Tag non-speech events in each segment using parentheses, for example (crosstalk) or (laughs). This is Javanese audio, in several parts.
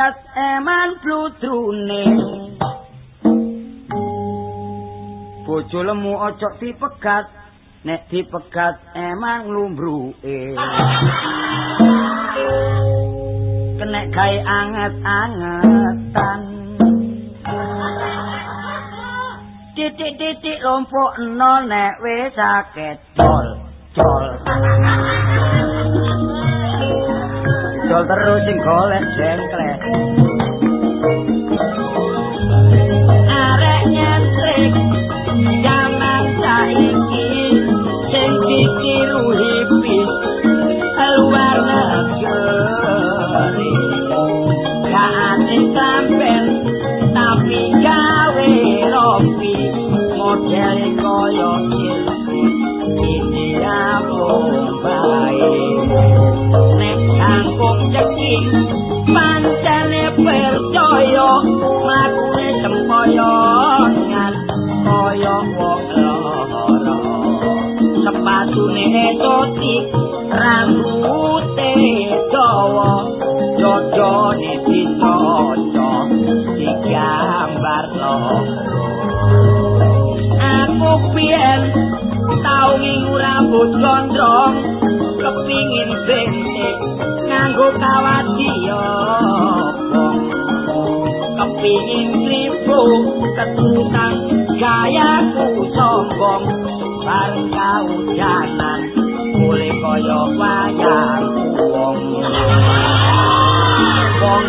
Disikat eman bludrune. Bojo lemu ojo dipegat, nek dipegat emang lumbruke. Kenek gawe anget-angetan. Titik-titik lompok nol nek wis sakit col, col. Col terus sing golek jengkle. Arek nyentrik jaman saiki sing ditiru hipis luar negeri. Kaate sampen tapi gawe rompi model koyo India Bombay ceki pancene percaya mlakune sempoyo ngan koyo wong lara. Sepatune esotik rambute dawa jojone dicoco digambar loro aku pian tau minggu rambut gondrong kepingin bente nganggo kawat kepingin kripo ketutan gayaku sombong. Bareng kau jalan mulai kaya wayang wong. Wong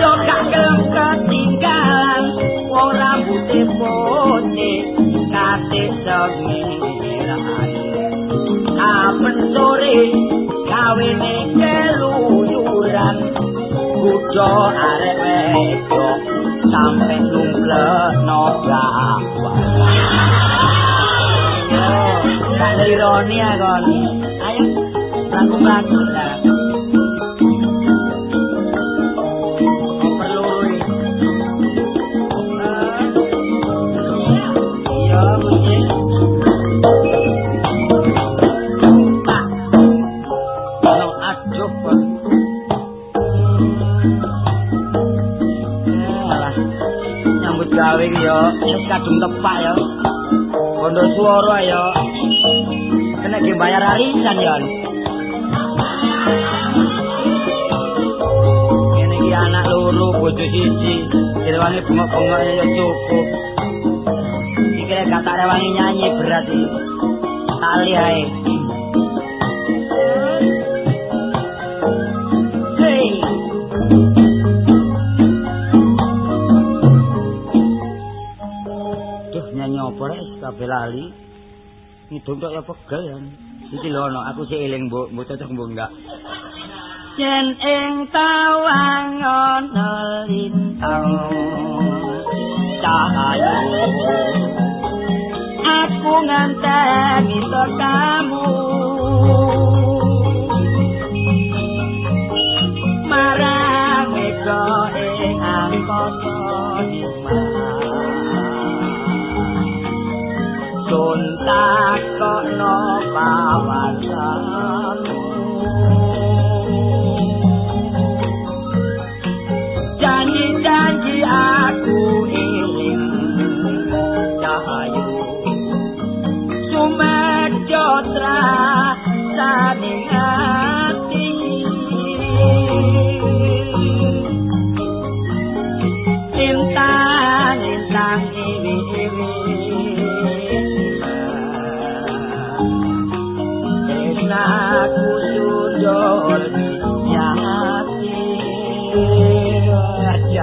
yo apen sore kawene keluyuran kudo arek wedok sampe nungglekno gawan Tak lironi akon. Ayo, laku-laku lah. Tepak yo. Bondo swara yo. Kena ki bayar arisan yo. Kene iki anak loro bojo siji, direwangi bengok-bengok yo cukup. Lek gak tak rewangi nyanyi berat iki. Tali ae. Kabeh lali. Ngidung tok ya pegel ya. Iki lho aku sik eling mbok, mbok cocok mbok enggak. Yen ing tawang ana lintang cahaya Aku nganteni kamu Sun takokno pawasanmu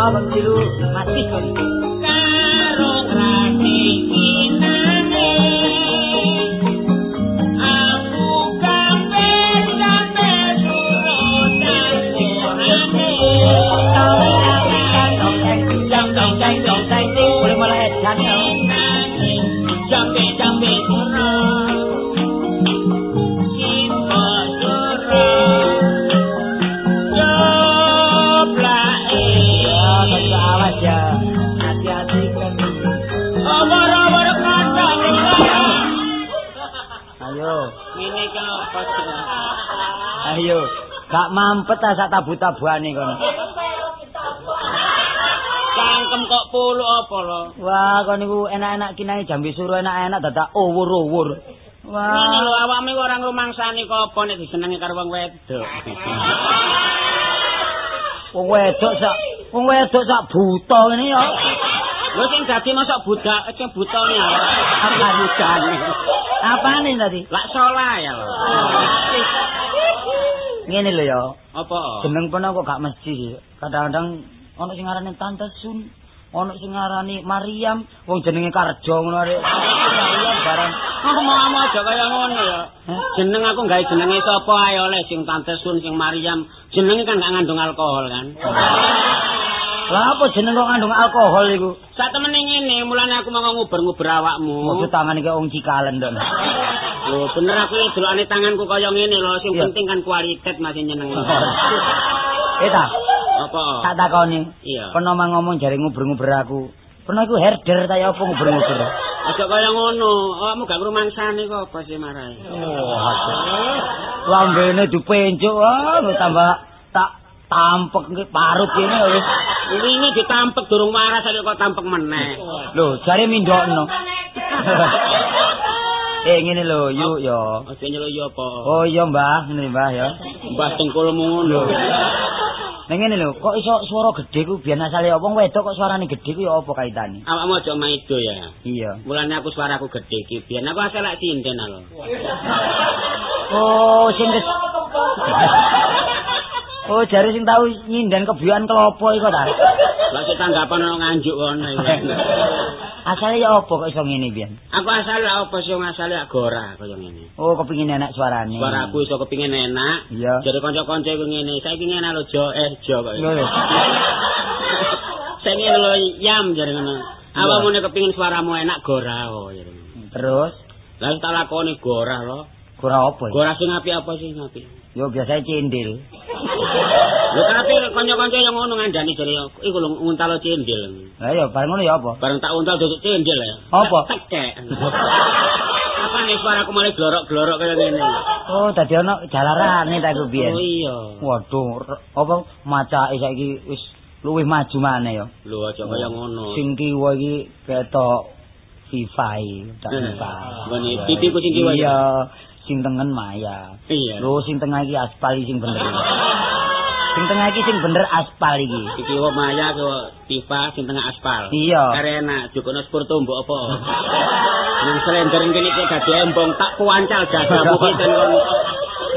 Ya terus no bang Cilu mati kon. Gak mampet ta sak tabu-tabuane kono. Cangkem kok pulu apa lho? Wah, kon niku enak-enak kinae jambe suruh enak-enak dadak uwur-uwur. Wah. Ngene lho awakmu kok ora ngrumangsani kok apa nek disenengi karo wong wedok. Wong wedok sak wong wedok sak buta ngene ya. Lho sing dadi mosok budak sing buta ni apa budane. Apane tadi? Lak salah ya lho. Ngene lho ya. Apa? Jeneng peno kok gak mesti. Kadang-kadang ana sing ngarani Tante Sun, ana sing ngarani Mariam, wong jenenge Karjo ngono arek. Barang Ngomong aja kaya ngono ya. Jeneng aku gawe jenenge sapa ae oleh sing Tante Sun sing Mariam. Jenenge kan gak ngandung alkohol kan. Lah apa jeneng kok ngandung alkohol iku? Sak temene ngene, mulane aku mau nguber-nguber awakmu. Maksud tangan iki wong cikalen to. Lho bener aku iki delokane tanganku kaya ngene lho, sing penting kan kualitas masih nyeneng. (laughs) Eh ta, Apa? tak takoni. Iya. Peno mang ngomong jare nguber-nguber aku. Peno iku herder ta ya apa nguber-nguber? Aja kaya ngono, awakmu gak ngrumangsani kok apa sih marai. Oh, lambene dipencuk ah tambah tak tampek nggih parut kene wis. Ini ditampek durung waras kok tampek meneh. Lho, jare mindokno. (laughs) eh ngene lho, yuk yo. Aja nyeluk yo apa. Oh iya, Mbah, ngene Mbah ya. Mbah dengkulmu ngono. Nah ngene lho, kok iso swara gedhe ku biyen asale apa wedok kok suarane gedhe ku ya apa kaitane? Awakmu aja maido ya. Iya. Mulane aku suaraku gedhe iki. Biyen aku asal lak sinden lho. Oh, sing. Oh, jare sing tau nyinden kebian kelopo iku ta. Lah sik tanggapan ono nganjuk kono iki. (laughs) Asale ya apa kok iso ngene biyen? Aku asal lak apa sih wong asal lak gora kaya ngene. Oh, kepingin enak suarane. Suaraku iso kepingin enak. Iya. Jadi kanca-kanca iku ngene, saiki ngene lho Jo eh Jo kok. Lho. (laughs) Saiki lho Yam jare ngono. Awakmu nek kepingin suaramu enak gora oh jare ngono. Terus Lah tak lakoni gora lho. Gora apa? Gora sing apik apa sih apik? Yo biasa cendil. (laughs) Lho tapi kanca-kanca yang ngono ngandani jare iku lho nguntalo cendil. Lah yo bareng ngono ya apa? Bareng tak untal duduk cendil ya. Apa? Tekek. Apa nih suaraku malah glorok-glorok kaya ngene. Oh, dadi ana jalarane ta iku biyen. Oh iya. Waduh, apa macake saiki wis luwih maju maneh ya. Lho aja kaya ngono. Sing kiwa iki ketok FIFA tak Eh, FIFA. ngene, pipiku sing kiwa? Iya, sing tengen Maya. Iya. Lho sing tengah iki aspal sing bener. (laughs) sing tengah iki sing bener aspal iki. Iki wa maya ke pipa sing tengah aspal. Iya. Karena jukono sepur tumbuk apa. Nang slender kene iki dadi embong tak kuancal jagamu ki ten kon.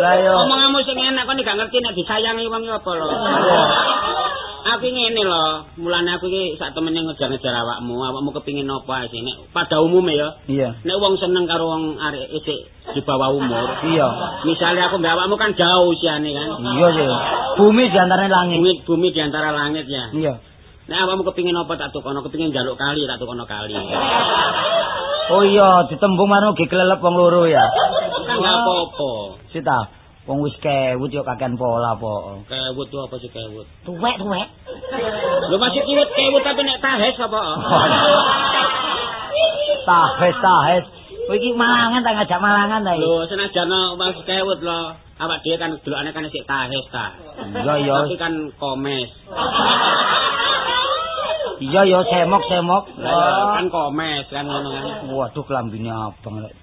Lah yo. Omonganmu sing enak kon gak ngerti nek disayangi wong apa lho. Aku ngene lho, mulane aku iki sak temene ngejar-ngejar awakmu, awakmu kepingin apa sih nek pada umumnya ya. Iya. Nek wong seneng karo wong arek isik di bawah umur. Iya. Misalnya aku mbak awakmu kan jauh usiane kan. Iya sih. Bumi di antara langit. Bumi bumi di antara langit ya. Iya. Nek awakmu kepingin apa tak tukono, kepingin jaluk kali tak tukono kali. Oh iya, ditembung marno ge kelelep wong loro ya. Kan gak apa-apa. Sita, wong wis kewut yo kakean pola po. Kewut tuh apa sih kewut? Tuwek tuwek. Lu masih kiwut kewut tapi nek tahes apa? (laughs) Tahes tahes. Kowe iki malangan ta ngajak malangan ta iki? Lho senajan mas kewut lo. Awak dia kan delokane kan sik tahes ta. Iya iya. Tapi kan komes. Iya iya semok semok. Lah kan komes kan ngono kan. Waduh kelambine abang lek.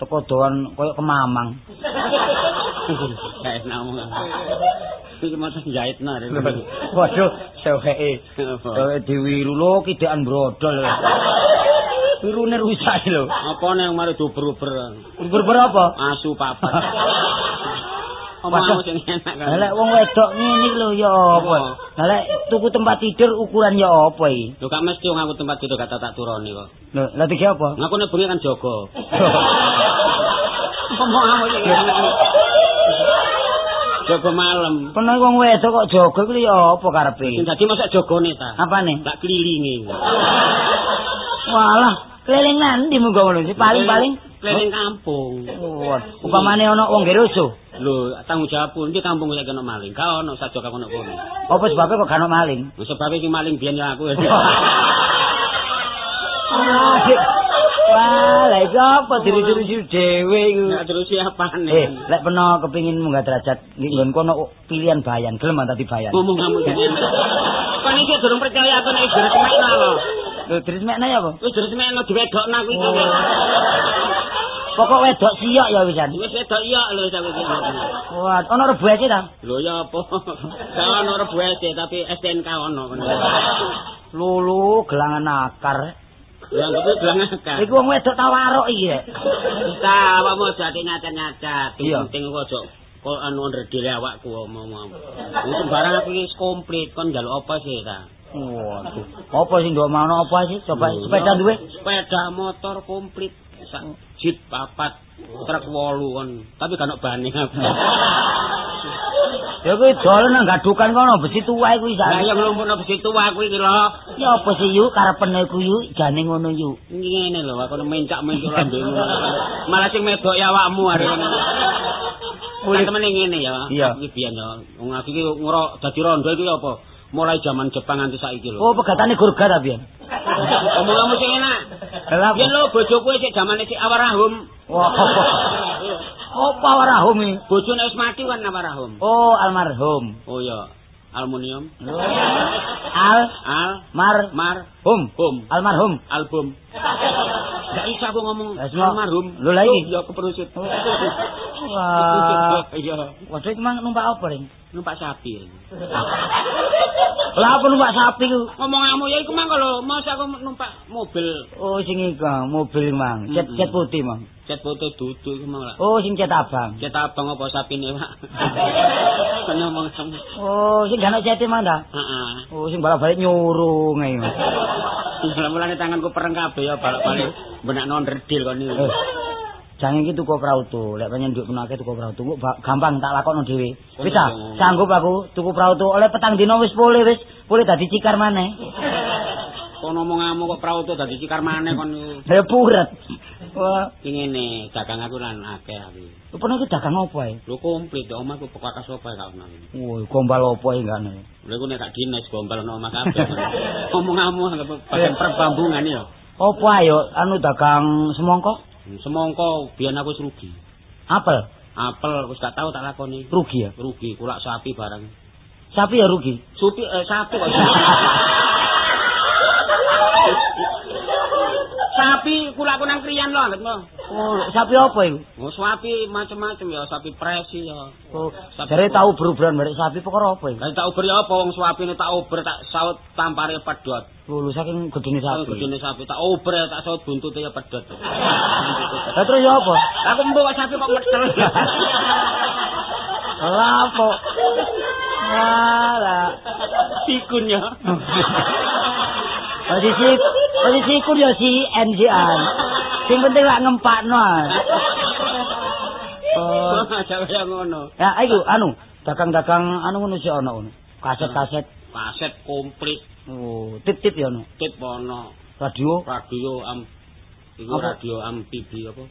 Teko doan koyo kemamang. Kayak ngomong. Iki mau jahit nah. (laughs) Waduh, seweke. Seweke diwiru lho kidekan brodol. Wirune rusak lho. Apa nek mari duber-uber. Berber apa? Asu papat. (laughs) Omongmu sing enak kan. Lah wong wedok ngene iki lho ya apa? Lah lek tuku tempat tidur ukuran ya apa iki? Lho gak mesti wong aku tempat tidur kata tak turoni kok. Lho, lah iki apa? Ngaku nek bengi kan jaga. (laughs) Sing enak. Jaga malam. Pernah wong wedok kok jaga iki ya apa karepe? Sing dadi masak jagone ta. Apane? Tak kelilingi. Walah, keliling nanti muga ngono sih paling-paling. keliling kampung. Upamane ana wong geroso. Lho, tanggung jawabku ndi kampung nek kena maling. Ka ono saja kok ono kono. Apa sebabnya kok gak maling? Lho sebab iki maling biyen ya aku. (laughs) Oh, iki apa diri-diri dhewe iku? Nek terus siapane. Eh, lek peno kepengin munggah derajat nggon kono pilihan bayan, gelem tadi bayan. Ngomong kamu. (laughs) Kan iki durung percaya aku nek diresmekno lho. Lho, diresmekno ya apa? Wis diresmekno diwedokno aku iki. Oh. Pokok wedok siok ya wisan. Wis wedok iya lho sampe iki. Wah, ono rebuese ta? Lho ya apa? (laughs) Gak ono rebuete tapi STNK ono. Lulu gelangan akar. Ya kuwi bilang akak. Iku wong wedok tawaruk iki rek. Kita awakmu aja nyacat-nyacat. Penting kok aja kok anu ndredele awakku omong-omong. Wis sembarang aku iki komplit kon njaluk apa sih ta? Waduh. Apa sih ndok mau apa sih? Coba sepeda duwe. Sepeda motor komplit. Sak jeep papat, truk wolu kon. Tapi kan bane. Ya kuwi dolen nang gadukan kono besi tuwa iku Lah isa. ya nglumpukno besi tua aku iki lho. Ya apa sih yuk karepene ku yuk jane ngono yuk. Ngene lho aku mencak-mencuk lambemu. Malah sing medok ya awakmu are. Mulai temen ngene ya. Iya. Iki biyen ya. Wong aku iki ngro dadi rondo iki apa? Mulai zaman Jepang nganti saiki lho. Oh, pegatane gurga ta pian? Omong-omong sing enak. Lah Yen lho bojoku sik zamane sik awarahum. Wah. (laughs) Apa warahum iki? Bojone wis mati kan awarahum. Oh, almarhum. Oh iya. Aluminium. Al Al mar mar hum. hum Almarhum. album. (laughs) Gak iso aku ngomong almarhum. Lho, lah iki? Ya keperusit. Wah. Iya. Waduh iki mang numpak apa, Ring? Numpak sapi. (laughs) Lah apa numpak sapi ku? Ngomong ya iku mang kalau masa aku numpak mobil Oh, sing iku mobil mang, cat Mm-mm. cat putih mang. cat foto duduk iku mang lah. Oh, sing cat abang. Cat abang apa sapine, Pak? Kan (laughs) ngomong kamu. Oh, sing gak ana cete mang ta? Heeh. Oh, sing balik-balik nyurung ae. Mulane tanganku pereng kabeh ya balik-balik benak non redil kon iki. Eh, Jangan iki tuku prauto, lek pancen nduk punake tuku prauto, kok ba- gampang tak lakokno dhewe. Wis ta, sanggup aku tuku prauto oleh petang dino wis pulih wis, pulih dadi cikar maneh. Kon kamu kok prauto dadi cikar maneh kon. Ya puret. Wah, Iki ngene, dagang aku lan akeh aku. rupane iki dagang apa ae? Lho komplit ya omahku bekas apa ya gak ono. Woi, gombal apa ae gak. Lha iku nek gak dinas gombal ono omah kabeh. (laughs) Ngomong kamu anggap bagian perbambungan ya. Apa ayo anu dagang semongko? Semongko biyen aku rugi. Apel, Apel wis gak tau tak lakoni. rugi ya. Rugi kulak sapi barang. Sapi ya rugi. Supi eh, sapi kok. (laughs) (laughs) sapi kulakku nang kriyan lho anggapmu. Oh, sapi apa iku? Oh, sapi macam-macam ya, sapi presi ya. Oh, jare tahu beruberan barek sapi perkara apa iku? Lah tak uber ya apa wong suapine tak uber tak saut tampare pedot. Oh, lho saking gedene Sapi. Gedene sapi tak uber tak saut buntute ya pedot. Lah terus ya apa? Aku mbok sapi kok metel. (laughs) Lah apa? Wala. Tikun ya. Posisi posisi ku ya si NJan. Sing penting lak ngempakno. ae. Oh, Aja kaya ngono. ya iku anu, dagang-dagang anu ngono sih ana ngono. Kaset-kaset. Kaset komplit, Oh, tip-tip ya ono. tip ono, Radio radio am Iku Apa? radio amfibi apa?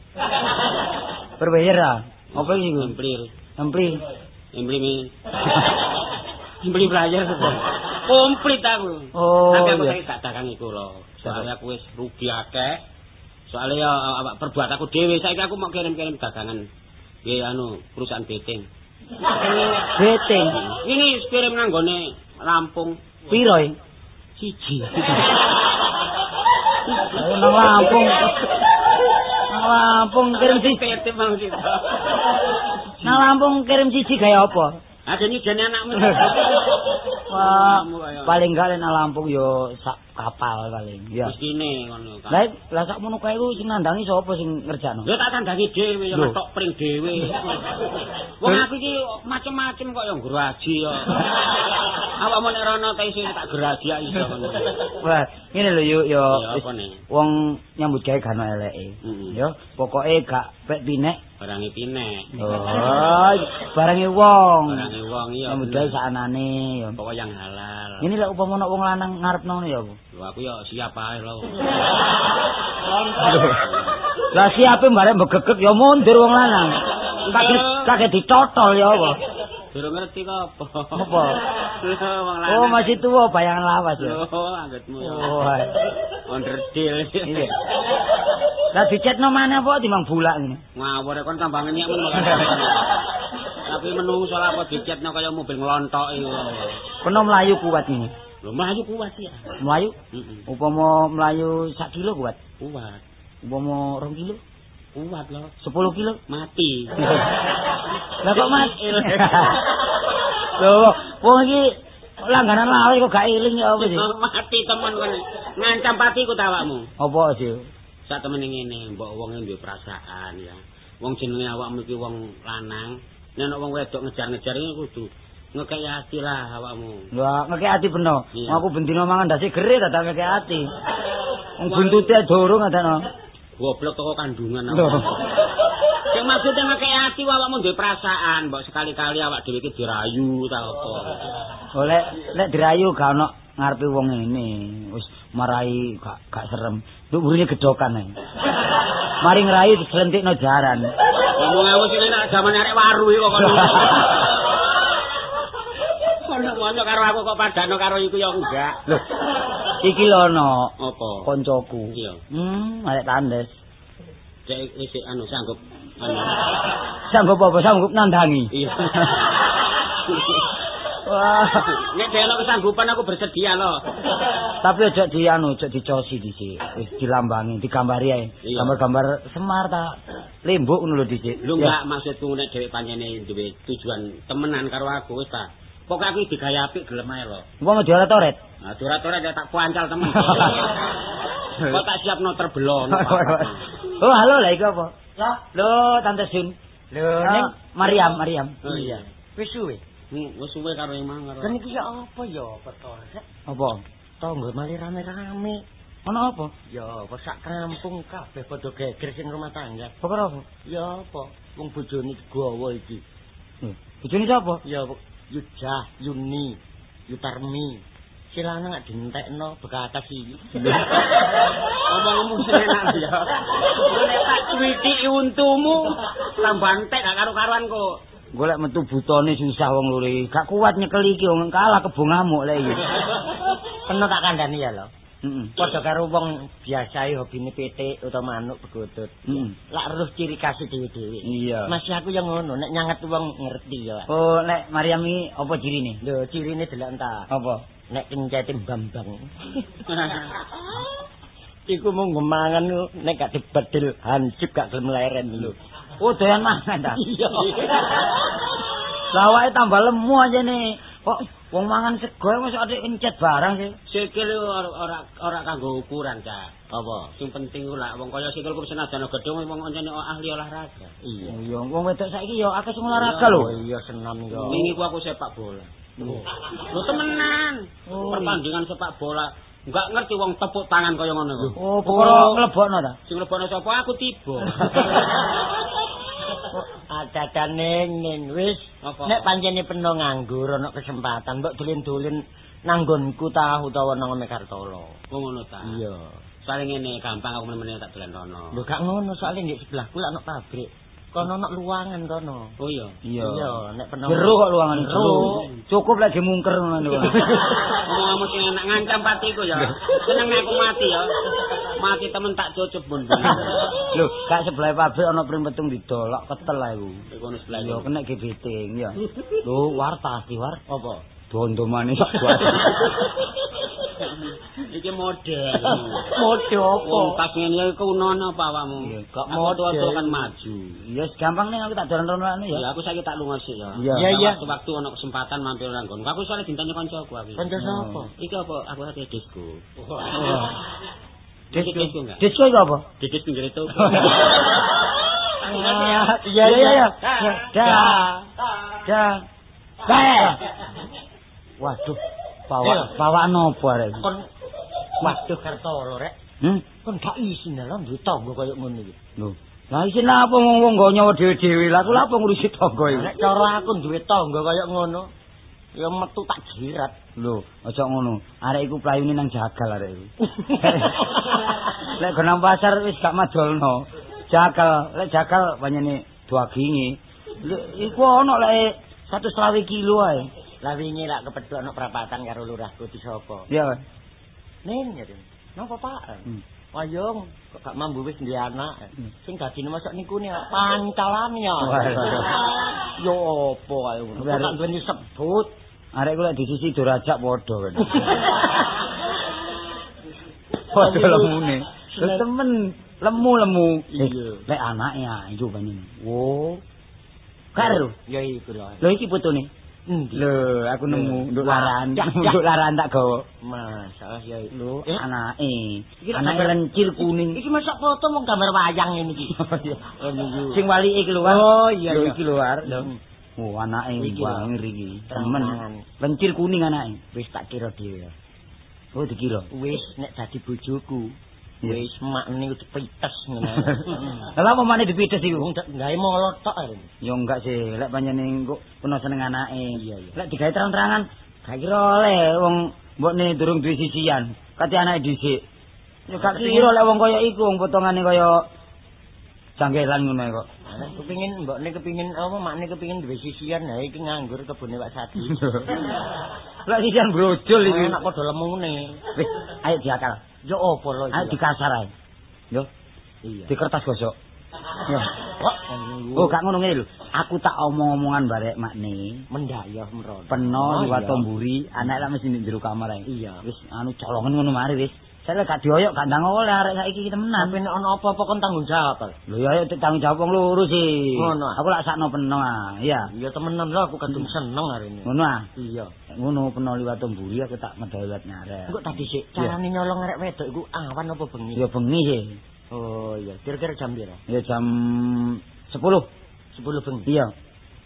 berbayar ah. Apa iki iku? Amplir. Ampli. Ampli Ampli belajar (laughs) komplit aku. Oh, aku iya. gak dagang iku lho. Soalnya aku wis rugi akeh. Soalnya ya awak perbuat aku dhewe saiki aku mau kirim-kirim dagangan. Ya anu perusahaan betting. (laughs) Beteng. Ini kirim nang gone Lampung Piro siji. Nang Lampung. Nang Lampung kirim siji. Nang Lampung kirim siji gaya apa? Ada nih jane anakmu. Wah, paling gak nang Lampung yo sak kapal paling. Ya. Mestine ngono. Lah lah sak mono kae ku sing nandangi sapa sing ngerjakno? Ya tak tandangi dhewe Lho. ngetok pring dhewe. Wong aku iki macem-macem kok ya ngraji ya. Awakmu nek rono ta iso tak graji ya iso ngono. Wah, ngene lho yo yo wong nyambut gawe gak ono eleke. Yo, pokoke gak pek pinek. Barange pinek. Oh, barange wong. Barange wong iya. Nyambut gawe saknane yo. Pokok yang halal. Ini lek upama ana wong lanang ngarepno ya apa? Lho aku ya siap ae lho. (laughs) Lah siape bareng begegek ya mundur wong lanang. Kaget kaget dicotol ya apa? Durung ngerti kok apa. Apa? (laughs) Oh, masih tua bayangan lawas ya. Lho, anggitmu ya. Oh. Onderdil. Iya. (laughs) Lah dicetno mana apa timbang bulak ngene. Ngawur kon tambah ngenyek men. Tapi menungso apa dicetno kaya mobil nglontok iku. Kena mlayu kuat ini. Lho mlayu kuat ya. Mlayu? Heeh. Upama mlayu sak kilo kuat. Kuat. Upama 2 kilo, Kuat lho. 10 kilo. Mati. (laughs) Lah kok mati? (laughs) Lho, wong iki langganan lawe kok gak eling ya apa sih? Mati temen kene. Ngancam patiku ta awakmu. Apa sih? Sak temene ngene, mbok wong duwe perasaan ya. Wong jenenge awakmu iki wong lanang, nek ana wong wedok ngejar-ngejar iki kudu ngekeki ati lah awakmu. Lah ngekek ati beno. Iya. Aku bendino mangan dasi gere dadak ngekek ati. Wong buntute durung ngadano. Goblok toko kandungan awakmu. Sing maksudnya ngekeki ati awakmu duwe perasaan, mbok sekali-kali awak dhewe iki dirayu ta apa. Oleh lek dirayu gak ono ngarepe wong ngene. Wis marai gak gak serem. Nduk burine gedokan ae. Mari ngrayu dislentikno jaran. Ngomong aku sing enak jaman arek waru kok kono. Kono karo aku kok padano karo iku ya enggak. Lho. Iki lho ono Apa? koncoku. Iya. Hmm, arek tandes. Cek isik anu sanggup anu. Sanggup apa sanggup nandangi. Iya. (laughs) Wah. Nek dhewe kesanggupan aku bersedia loh. Tapi aja di anu, aja dicosi dhisik. Wis dilambangi, digambari ae. Gambar-gambar semar ta lembuk ngono lho dhisik. Lu Ya. enggak maksudku nek dhewe pancene duwe tujuan temenan karo aku wis ta. Pokoke aku digaya apik gelem ae lho. Wong juara toret. Nah, ora-ora ya tak pancal temen. (laughs) Kok tak siapno terbelon. (laughs) oh, halo lah iku apa? Lho, Tante Sun. Lho, ning Mariam, Mariam. Oh iya. Wis suwe. Hmm, wis suwe karo emang karo. Kan iki ya apa ya betul. Apa? Tonggo mali rame-rame. Ono apa? Ya apa sak kampung kabeh padha geger sing rumah tangga. Perkara apa? Ya apa wong bojone gawa iki. Lho, bojone sapa? Ya apa Yujah, Yuni, Yutarmi. Silana gak dientekno bekatas iki. (laughs) Omongmu sing enak ya. Nek tak cuwiti untumu tambah entek gak karo-karuan kok. Golek metu butone susah wong iki. Gak kuat nyekel iki wong kalah kebo ngamuk lek iki. (laughs) Kena tak kandhani ya lho. Heeh. Padha karo wong biasa hobine pitik utawa manuk begotut. Heeh. Lak terus ciri khas dhewe-dhewe. Iya. Masih aku yang ngono, nek nyanget wong ngerti ya. Oh, nek Mariam iki apa cirine? Lho, cirine delok entar. Apa? Nek kencete Bambang. (laughs) Iku mung gemangan lho, nek gak dibedil hancip gak gelem leren lho. Oh, doyan mangan ta? (laughs) Iya. Lah awake tambah lemu aja nih. Kok wong mangan sego wis ade encet barang sih. Sikil ora ora ora kanggo ukuran, Cak. Apa? Sing penting lak wong kaya sikilku senajan gedhong wong oncene ahli olahraga. Iya. Iya, wong wedok saiki ya akeh sing olahraga lho. Oh iya senam yo. Wingi ku aku sepak bola. Lho temenan. Oh, Pertandingan sepak bola. Enggak ngerti wong tepuk tangan kaya ngono kok. Oh, perkara nglebokno ta? Sing lebone sapa aku tiba. (laughs) Ada neng wis. Nek pancene peno nganggur ana kesempatan mbok dolen-dolen nanggonku ta utawa nang Mekartolo. Wong ngono ta. Iya. Soale ngene gampang aku meneh tak dolan rono. Lho gak ngono soalnya di sebelahku lak ana pabrik. Kono ana luangan kono. Oh iya. Iya. Nek peno. Jero kok luangan Jero. Cukup lek dimungker ngono lho. (laughs) Ngomong-ngomong sing enak ngancam patiku ya. Seneng nek aku mati ya. Mati temen tak cucup bun. Lho, gak sebelah pabrik ana primpetung didolok ketel ae ku. Kono sebelah Yo kena gebeting ya. (laughs) Lho, war pasti war. Apa? Dondo manis sak. (laughs) Iki model. Mode Wong apa? pas ngene iki kunono apa awakmu? Iya, model. model kan maju. Ya gampang nih aku tak rono anu Ya ya. aku saiki tak lunga sik ya. Iya. Iya, iya. Waktu ana kesempatan mampir nang kono. Aku soalnya dintanya kancaku aku. Kanca sapa? Iki apa? Aku ate disco. Disco disco enggak? Apa? Didis pinggir itu. Iya iya iya. Da. Da. Da. Waduh, bawa bawa nopo arek iki? Kon waduh Kartolo rek. Hmm? Kon gak isin lho duwe tangga kaya ngono iki. Lho, lah isin apa wong-wong go nyawa dhewe-dhewe? Lah aku lha apa ngurusi tangga iki? Nek cara aku duwe tangga kaya ngono, ya metu tak jirat. Lho, aja ngono. Arek iku playune nang jagal arek iku. (laughs) Lek go nang pasar wis gak madolno. Jagal, lek jagal banyane duaginge. Lho, iku ana lek 120 kilo ae. Lah wingi lak kepethuk ana perapatan karo lurahku di sapa. Iya. Nen ya Den. Napa Pak? Hmm. Wayung, kok gak mambu wis duwe anak. Sing dadine masuk niku ne pancalan ya. Yo apa ae ngono. Kok tak duweni sebut. Arek kula di sisi durajak padha kan. (laughs) Padha lemune. Temen lemu-lemu. Iya. Lek anake ya iku panjenengan. Wo. Karo. Ya iku lho. Lho iki fotone. Lho, aku nemu nduk laran. (laughs) Nduk laran tak gawa. Masalah ya Lho, Eh? anake. Lak Anake gambar- lencil kuning. Iki masak foto mau gambar wayang ini iki. (laughs) Sing wali iki keluar. Oh, iya, Lho iki luar. Lho. Oh, anake lho. ngeri iki. Temen. Temen. Lencil kuning anake. Wis tak kira dhewe. Oh, dikira. Wis nek dadi bojoku. Wis mak niku dipites ngono. (laughs) Lah apa maneh dipites iku? Wong gawe molot tok ae. Ya enggak sih, lek panjenengan kok kena seneng anake. Iya, iya. Lek digawe terang-terangan, gak kira oleh wong mbokne durung duwe sisian. Kati anake dhisik. Ya gak kira lek wong kaya iku wong potongane kaya janggelan ngono kok. Nek kepingin mbokne kepingin apa makne kepingin duwe sisian ha iki nganggur kebune Pak Sadi. (laughs) Lek sisian brojol iki. Enak padha lemune. Wis, ayo diakal. Yo apa lho Ayo dikasar ae. Yo, Iya. di kertas gosok. Yo. Kok Oh, gak ngono ngene lho. Aku tak omong-omongan barek makne. mendayah merono. Peno Oh, liwat tomburi, anak lak mesti ning jero kamar ae. Iya. Wis anu colongan ngono mari wis. Saya gak dioyok gak ndang oleh arek saiki temenan. Tapi nek ana apa-apa kon tanggung jawab. Lho ya ayo tanggung jawab wong loro sih. Ngono. Aku lak sakno peno ah. Iya. Iya temenan lho aku kadung seneng hari ini. Ngono ah. Iya. Ngono peno liwat tomburi aku tak medal liwat nyarek. Engko tadi sik carane nyolong arek wedok iku awan apa bengi? Ya bengi sih. Oh iya, kira-kira jam pira? Ya jam 10. 10 bengi. Iya.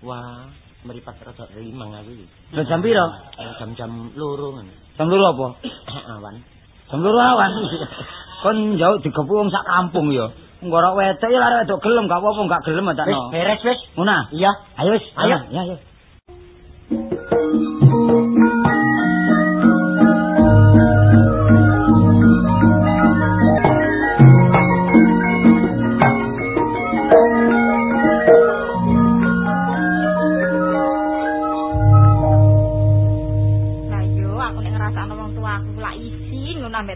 Wah, meripat rada rimang aku iki. Jam pira? Eh, Jam-jam loro ngono. Jam loro apa? (coughs) awan. Loro awan. Kon jauh digepu wong sak kampung ya. Nggorok wedok ya arek wedok gelem gak apa-apa gak gelem tak Wis no. beres wis. Ngono. Iya. Ayo wis. Ayo. Ya ayo. Lah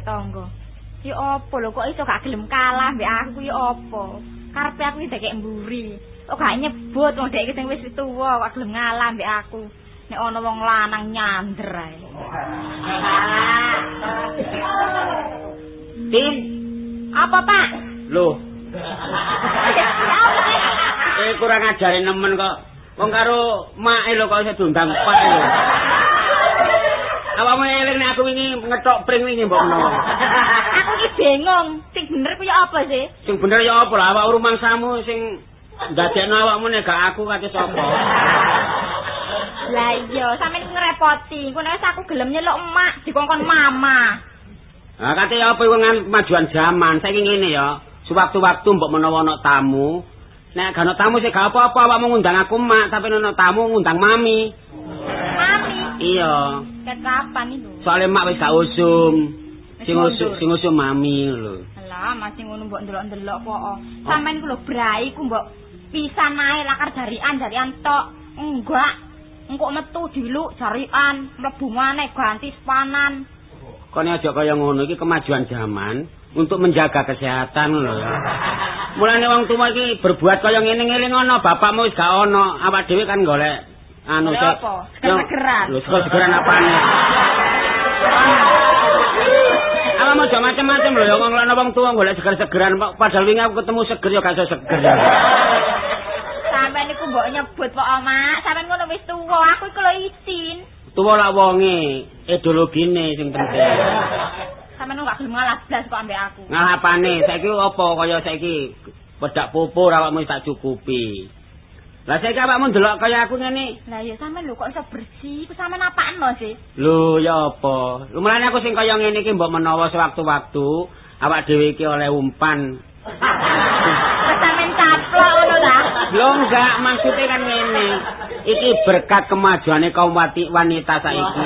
ambek tangga. Ya apa lho kok iso gak gelem kalah mbek aku ya apa? Karepe aku iki dekek mburi. Kok gak nyebut wong dek iki sing wis tuwa kok gelem ngalah mbek aku. Nek ana wong lanang nyander ae. (laughs) Tin, Apa, Pak? lho, (laughs) eh kurang ajarin nemen kok. Wong karo mae lho kok iso diundang pak lho. Awakmu eling nek aku wingi ngetok pring wingi mbok menawa. (laughs) aku iki bingung. Sing bener ku ya apa sih? Sing bener ya apa lah awak rumangsamu sing ndadekno awakmu nek gak aku kate sapa. (laughs) Lah iya, sampeyan ku ngrepoti. Ku nek aku gelem nyeluk emak dikongkon mama. Nah, kate ya apa wong kemajuan zaman. Saiki ngene ya. Sewaktu-waktu mbok menawa ana tamu, nek gak ana tamu sih gak apa-apa awakmu ngundang aku mak, tapi ana tamu ngundang mami. Mami, Iya. Ket kapan itu? Soale mak wis gak usum. Sing usum, sing usum mami lho. Lah, masih ngono mbok ndelok-ndelok kok. Sampeyan ku lho brai ku mbok pisan ae lakar jarian jarian tok. Enggak. Engko metu diluk jarian, mlebu maneh ganti sepanan. Kone aja kaya ngono iki kemajuan zaman untuk menjaga kesehatan lho ya. Mulane wong tua iki berbuat kaya ngene ngeling ana, bapakmu wis gak ana, awak dhewe kan golek anu apa? Seger-segeran. Lho, seger-segeran apane? Awak mau jam macam-macam lho ya wong ana wong tua golek seger-segeran padahal wingi aku ketemu seger ya gak iso seger. ya. Sampeyan niku mbok nyebut kok, Mak. Sampeyan ngono wis tuwa, aku iku lho isin. Tuwa lak wonge, ideologine sing penting. Sampeyan gak gelem ngalah blas kok ambek aku. Ngalapane, saiki apa kaya saiki wedak pupur awakmu tak cukupi. Lah saiki awakmu ndelok kaya aku ngene. Lah ya sampeyan lho kok iso bersih, ku sampeyan apakno sih? Lho ya apa? Lho mulane aku sing kaya ngene iki mbok menawa sewaktu-waktu awak dhewe iki oleh umpan. Sampeyan caplok ngono ta? Lho enggak, maksudnya kan ngene. Iki berkat kemajuane kaum wati- wanita saiki.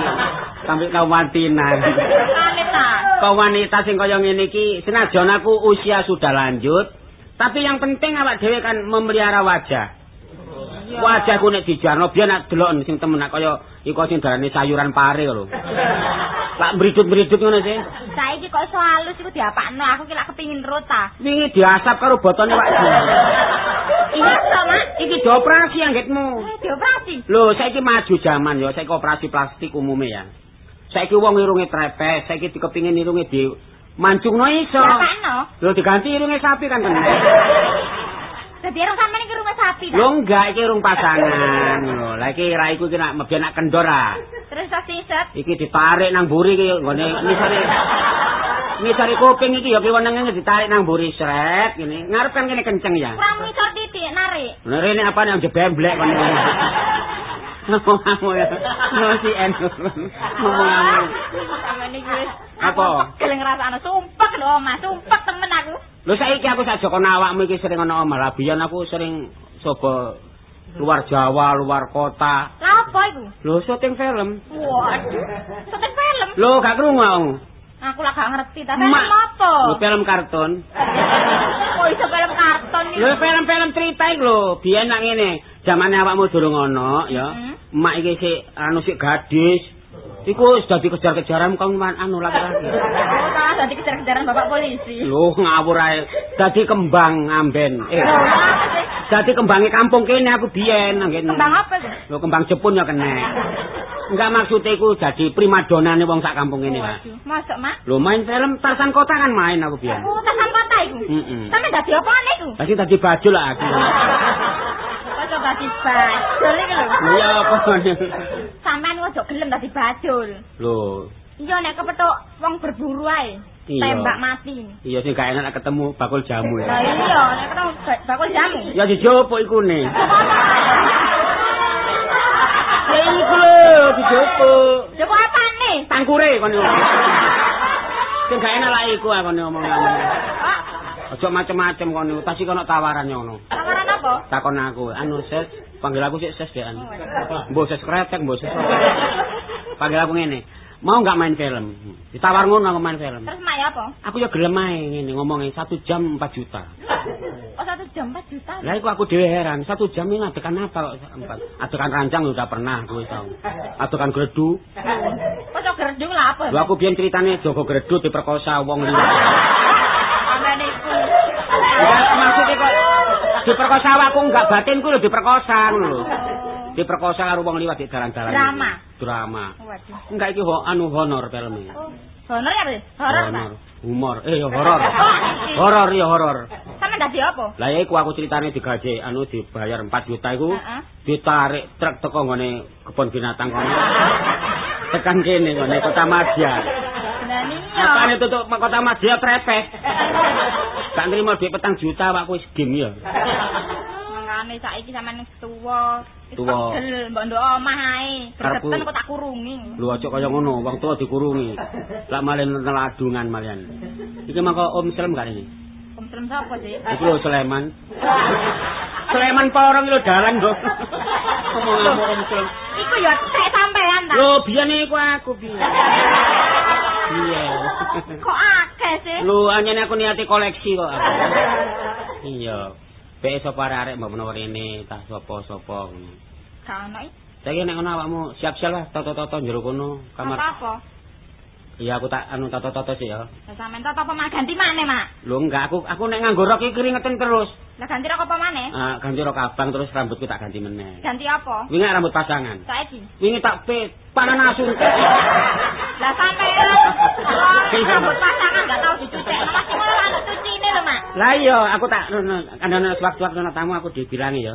Sampai kaum wantinan. Aneh ta? Kaum wanita sing kaya ngene iki senajan aku usia sudah lanjut, tapi yang penting awak dhewe kan memelihara wajah. Wajahku nek dijarno biyen nak delok sing temen nak kaya iku sing darane sayuran pare lho. (laughs) Lak mridut-mridut ngono sih. Saiki kok iso halus iku diapakno aku ki lak kepingin rut ta. Wingi diasap karo botone Pak. (laughs) Iya to, Mak. Iki dioperasi anggitmu. Eh, Dioperasi. Lho, saiki maju zaman ya, saiki operasi plastik umume ya. Saiki wong irunge trepes, saiki dikepingin irunge di mancungno iso. Diapakno. Lho diganti irunge sapi kan. (laughs) Dadi orang sampean iki rumah sapi ta. Lho enggak iki irung pasangan lho. Lah iki ra iku iki nak kendor ah. Terus siset. Iki ditarik nang mburi iki nggone nisare nisare kuping iki ya kiwenenge ditarik nang sret ngene. Ngarep kan kene kenceng ya. Kurang iso titik narik. Lah rene apa yang jebemblek kon. (laughs) Ngomong ya. Masih enu. Ngomong. Sampeyan iki wis Apa? Geleng ngrasakno sumpek lho, Mas. Sumpek temen aku. Lho saiki aku sak joko awakmu iki sering ana omah. Biyen aku sering coba luar Jawa, luar kota. Lah apa iku? Lho syuting film. Waduh. Syuting film. Lho gak krungu aku. Aku lah gak ngerti ta. Film apa? Lho film kartun. (laughs) Kok iso film karton iki? Lho film-film cerita iku lho, biyen nak ngene. Zamane awakmu durung ana ya. Hmm. Emak iki sik anu sik gadis. Iku wis dadi kejar-kejaran kong man anu laki-laki. Oh, salah dadi kejar-kejaran bapak polisi. Lho ngawur ae. Dadi kembang amben. Eh, dadi kembange kampung kene aku biyen ngene. Kembang apa? Lho kembang Jepun ya kena. Enggak maksud iku dadi primadonane wong sak kampung ini, Pak. Masuk, Mak. Lho main film Tarsan Kota kan main aku biyen. Oh, tasan kota iku. Heeh. Sampe dadi apa iku? Dadi dadi baju lah aku. (laughs) Dadi bajul iki lho. Iya apa Sampean ojo gelem dadi bajul. Lho, Iya nek kepethuk wong berburu ae. Tembak mati. iya sih gak enak ketemu bakul jamu Lah ya. iya, nek ketemu ba- bakul jamu. Ya dijopo iku ne. (laughs) Ya iku lho dijopo. Coba apa? Tangkure kon yo. Sing gak enak lah iku aku ngomong ngomong. Aja macem-macem kon niku, tas iki ono tawaran ngono. Apa? Takon aku, anu ses, panggil aku sik ses deh anu. Oh, Mbok ses kretek, mbok ses. Panggil aku ngene. Mau nggak main film? Ditawar ngono aku main film. Terus ya apa? Aku ya gelem ae ngene ngomongnya satu jam 4 juta. Oh, satu jam 4 juta. Lah iku aku dhewe heran, satu jam ini adegan apa kok empat? Adegan rancang udah pernah gue tau. Adegan gredu. Kok gerdung lah apa? Lho aku biyen ceritane Joko gredu diperkosa wong liya. Sampeyan iku. Ya, Maksudnya kok diperkosa aku enggak batinku lho diperkosa lho. Diperkosa karo wong liwat di dalan-dalan. Drama. Drama. Waduh. Enggak iki ho, anu honor filmnya. Oh, honor ya, Bes? Horor ta? Humor. Eh ya horor. (laughs) horor ya horor. Sampeyan dadi apa? Lah ya iku aku ceritane digaje anu dibayar 4 juta iku. Heeh. Ditarik truk teko nggone kebon binatang kono. (laughs) Tekan kene nggone Kota Madya. Iya. Apane tutuk Kota Madya trepes. (laughs) Gak nrimo duit petang juta awakku wis game ya. Mangane saiki sampean tuwa. Tuwa. pegel, mbok ndok omah ae. Gregetan kok tak kurungi. Lu aja kaya ngono, wong tuwa dikurungi. Lah malah neladungan malian. Iki mangko Om Slem gak ini? Slem sapa sih? Iku lho Sleman. Sleman porong lho dalan, Bro. Ngomong apa Om Slem? Iku ya tek sampean ta. Lho biyen iku aku biyen. Iya. Kok akeh sih? Lho anyane aku niate koleksi kok. Iya. Bek sapa arek mbok menawa rene, tah sapa-sapa ngono. Gak ono iki. Saiki nek ngono awakmu siap-siap lah toto-toto njero kono kamar. Apa-apa? Iya aku tak anu toto-toto sih ya. Lah sampean tak apa mak ganti maneh, Mak? Lho enggak aku aku nek nganggo rok iki keringetan terus. Lah ganti rok apa maneh? Ah, ganti rok abang terus rambutku tak ganti meneh. Ganti apa? Wingi rambut pasangan. Saiki. Wingi tak pit, panan asun. Lah sampean oh, (laughs) rambut pasangan gak tau dicucek. Masih ngono anu cucine lho, Mak. Lah iya, aku tak kadang sewaktu-waktu ana tamu aku dibilangi ya.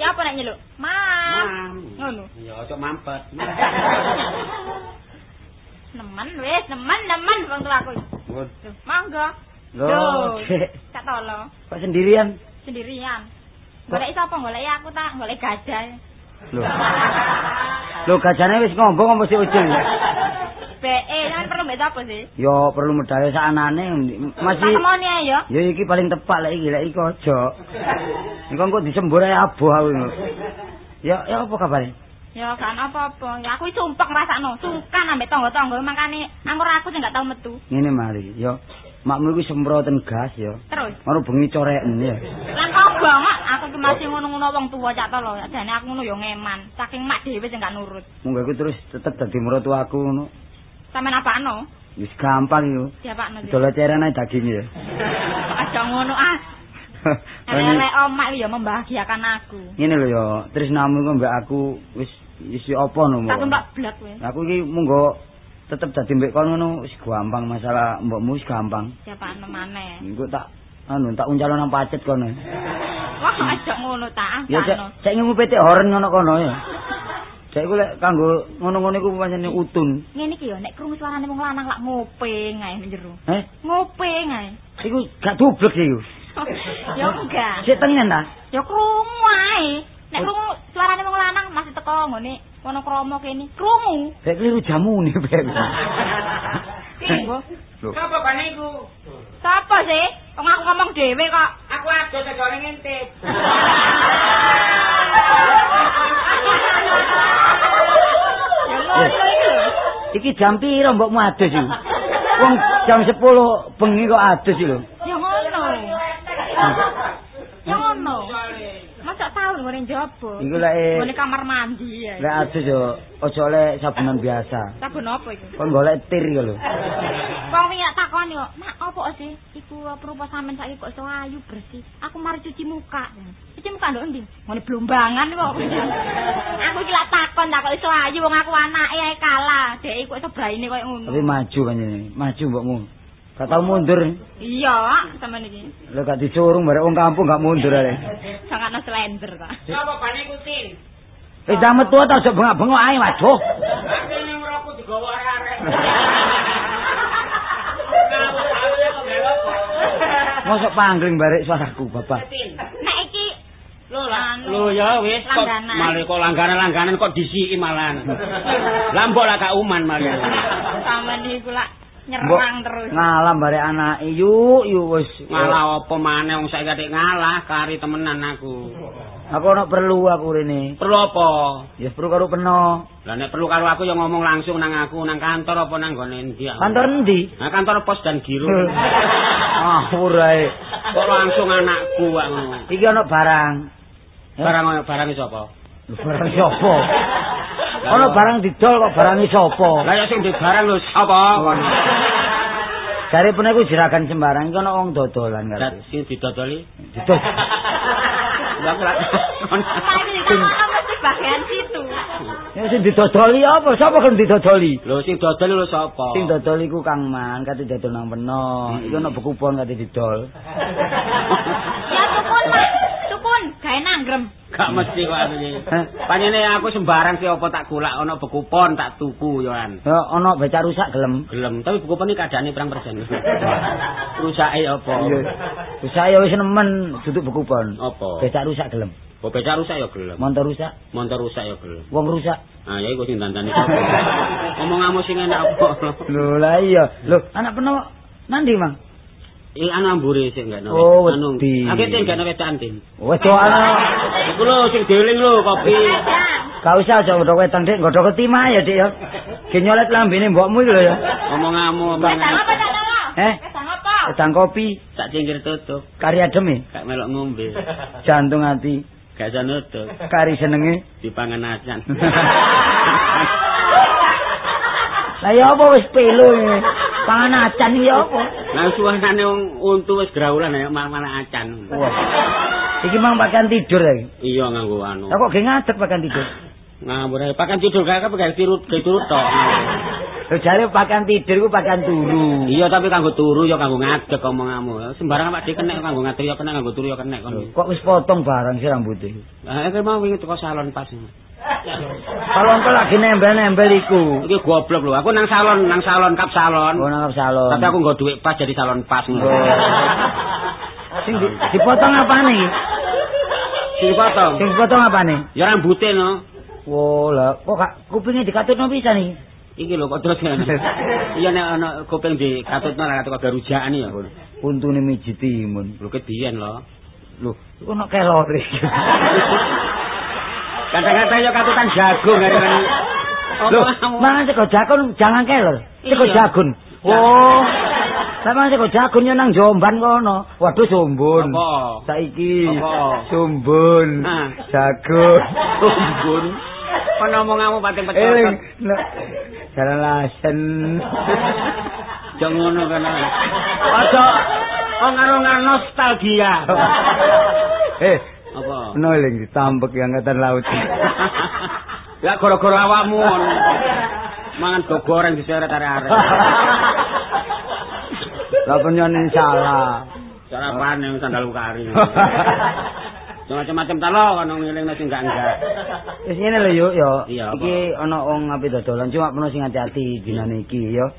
Ya apa nek nyeluk? Mam. Mam. Ngono. Ya ojo mampet. (laughs) Nemen wis, nemen nemen wong tuaku. Loh, Monggo. Loh, Cek. Cak tolo. Kok sendirian? Sendirian. Golek sapa? Golek aku tak, golek gajah. Loh. Loh gajane wis ngombong apa sih ujung? (laughs) BE, jangan perlu mbek sapa sih? Yo perlu medale saknane masih Takmoni ae ya. Ya iki paling tepat lek iki lek iki aja. Iki kok disembur ae aboh aku. Ya ya apa kabare? Ya kan apa-apa. Ya aku sumpek ngrasakno, sungkan ambek tangga-tangga makane anggur aku sing gak tau metu. Ngene mari, yo makmu iki semproten gas yo. Terus, Ngono bengi coreken ya. lan kok banget aku ki masih ngono-ngono wong tuwa cak tolo. Jane aku ngono ya ngeman. Saking mak dhewe sing gak nurut. Monggo iku terus tetep dadi mertua aku ngono. Sampeyan apakno? Wis gampang yo. Siapakno? Dolo cerene daging ya. (laughs) Aja ngono ah. (laughs) Elek omak ya membahagiakan aku. Ngene lho ya, tresnamu iku mbak aku wis isi apa no. Tak entuk blak. Aku iki munggo tetep dadi mbek kono ngono wis gampang masalah mbokmu wis gampang. Siapakno maneh? Engko tak anu tak uncalon nang pacet kono. Wah, aja ngono ta. Ya cek cek ngemu petik horen ngono kono ya. Cek iku lek kanggo ngono-ngono iku pancen utun. Ngene iki ya nek krungu suarane wong lanang lak ngopeng ae ning jero. Eh, Ngopeng ae. iku gak dublek iku. (laughs) Ya enggak. Sik tengen ta? Ya krungu ae. Nek krungu suarane wong lanang masih teko ngene wono kromo kene. Krungu. Sik kliru jamune bek. Lho. Apa bane iku? Sapa sih? Wong aku ngomong dhewe kok. Aku ado segone ngintip. Iki jam piro mbokmu adus iki? Wong jam 10 bengi kok adus iki lho. Ya ngono. Ya ngono. Ngene njaba. Iku lek Ngene kamar mandi ya. lek adus yo aja oleh sabunan biasa. Sabun apa iku? Kon golek tir iki lho. Wong wingi tak takon yo, "Mak, apa sih? Iku rupa sampean saiki kok iso ayu bersih? Aku mari cuci muka." Cuci muka ndok endi? Ngene blombangan kok. aku iki lak takon tak kok iso ayu wong aku anake ae kalah. Dek kok iso braine koyo ngono. Tapi maju panjenengan, maju mbokmu. Gak tau mundur. Iya, sampean iki. Lho gak dicurung barek wong kampung gak mundur ae. Sangatno slender ta. Apa bane iku tin? Wis dah metu ta aja bengak-bengok ae waduh. Aku ning ngroku digawa arek. (laughs) Mosok panggling barek suaraku, Bapak. Nek iki Lho lah, lho ya wis kok langganan. malah kok langganan-langganan kok disiki malahan. Lah mbok lah kak uman malah. sampean iku lak Mbok nyerang terus. ngalam barek anake yuk yuk wis. Ngalah apa maneh wong saiki atik ngalah kari temenan aku. Aku ono perlu aku rene. Perlu apa? Ya perlu karo peno. Lah nek perlu karo aku ya ngomong langsung nang aku nang kantor apa nang gone endi. aku? Kantor endi? Nah, kantor pos dan giro. (laughs) Ah, urae. Kok langsung anakku kok ngono. Iki ono barang. Barang barang sapa? Barang sapa? (laughs) Ono barang didol kok barangi sapa? Lah ya sing di barang lho sapa? Jare pun aku jeragan sembarang iki ono wong dodolan Lah karo. sing didodoli. Didol. Lah lak. Sampeyan iki kan mesti bagian situ. Ya sing didodoli apa? Sapa kan didodoli? Lho sing dodol lho sapa? Sing dodol iku Kang Man, kate dodol nang peno. Iku ono bekupon kate didol. Ya tukun lah. Gawe nanggrem. Gak mesti kok aku iki. Panjene aku sembarang ki apa tak golak ana bekupon tak tuku yoan. Ya ono becak rusak gelem. Gelem, tapi bekupon iki kadane pirang persen. (laughs) Rusake apa? Iya. Wis saya wis nemen duduk bekupon. Apa? Becak rusak gelem. Kok becak rusak ya gelem. Motor rusak, Motor rusak ya gelem. wong rusak. Ah ya iku sing dandani sapa. (laughs) Omonganmu sing enak apa? Lho lah iya. Lho, anak peno nandi, Mang? Eh anu ambure sik enggak Oh, anu. Akeh ten enggak wedan tin. Wes doane. Iku lho sing deling lho kopi. Gak usah aja godhok wedang Dik, godhok ketima ya, Dik ya. Ge nyolet lambene mbokmu iki lho ya. Omonganmu Wedang omongan. apa wedang apa? Eh? Wedang apa? Wedang kopi, Tak cingkir tutup, kari adem e, gak melok ngombe. jantung ati, Gak iso nutup, kari senenge. dipangan acan. Lah ya apa wis pelo iki? Pangan acan iki apa? Lah suwanane wong untu wis graulan ya malah acan. Wah. Iki mang pakaian tidur ya. iki. Iya nganggo anu. Lah kok ge ngadeg pakaian tidur? Ngambur ae pakan tidur kakek pakai turut ke turut tok. Lho jare pakaian tidur ku pakaian turu. Iya tapi kanggo turu ya kanggo ngadeg omonganmu. Sembarang Pak Dik kanggo ngadeg ya kena kanggo turu ya kena kon. Kok wis potong barang sih rambutnya? Lah iki mau wingi teko salon pas. Kalau engko lagi nembel-nembel iku. Iki goblok lho. Aku nang salon, nang salon kap salon. Oh nang salon. Tapi aku nggo duit pas jadi salon pas. Oh. Sing di- dipotong apane iki? Sing dipotong. Sing dipotong apane? Ya rambute no. Wo lah, kok gak kupinge dikatutno pisan iki? Iki lho kok terus ngene. (laughs) Iya nek ana kuping di katutno lah karo garujaan ya. Untune mijiti mun. Lho kedian lho. Lho, iku ono kelor (laughs) Kata-kata ya katutan jagung ini. Lho, mangan sego jagon jangan kelor. Sego Iya. jagon. Oh. Sego jagon yo nang Jombang kono. Waduh. Apa? Saiki Apa? Sombon. Nah. Jagon. Tumbun. (laughs) Kon omonganmu pating pecel. Lah, jalan lasen. (laughs) Jong ngono kan. Aja kok karo nostalgia. (laughs) eh, Apa? noling ditambek angkatan laut. (laughs) Ya gara-gara awakmu ngono. Mangan go goreng diseret arek-arek. (laughs) Lah penyon salah. Sarapan yang sandal kari. (laughs) Macam-macam talo kan ngiling nasi enggak enggak. Wis ngene lho yuk yo. Iki ana wong ape dodolan cuma peno sing hati-hati dinane iki yo.